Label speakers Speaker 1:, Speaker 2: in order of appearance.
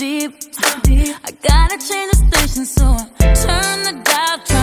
Speaker 1: deep. I gotta change the station, so I turn the dial.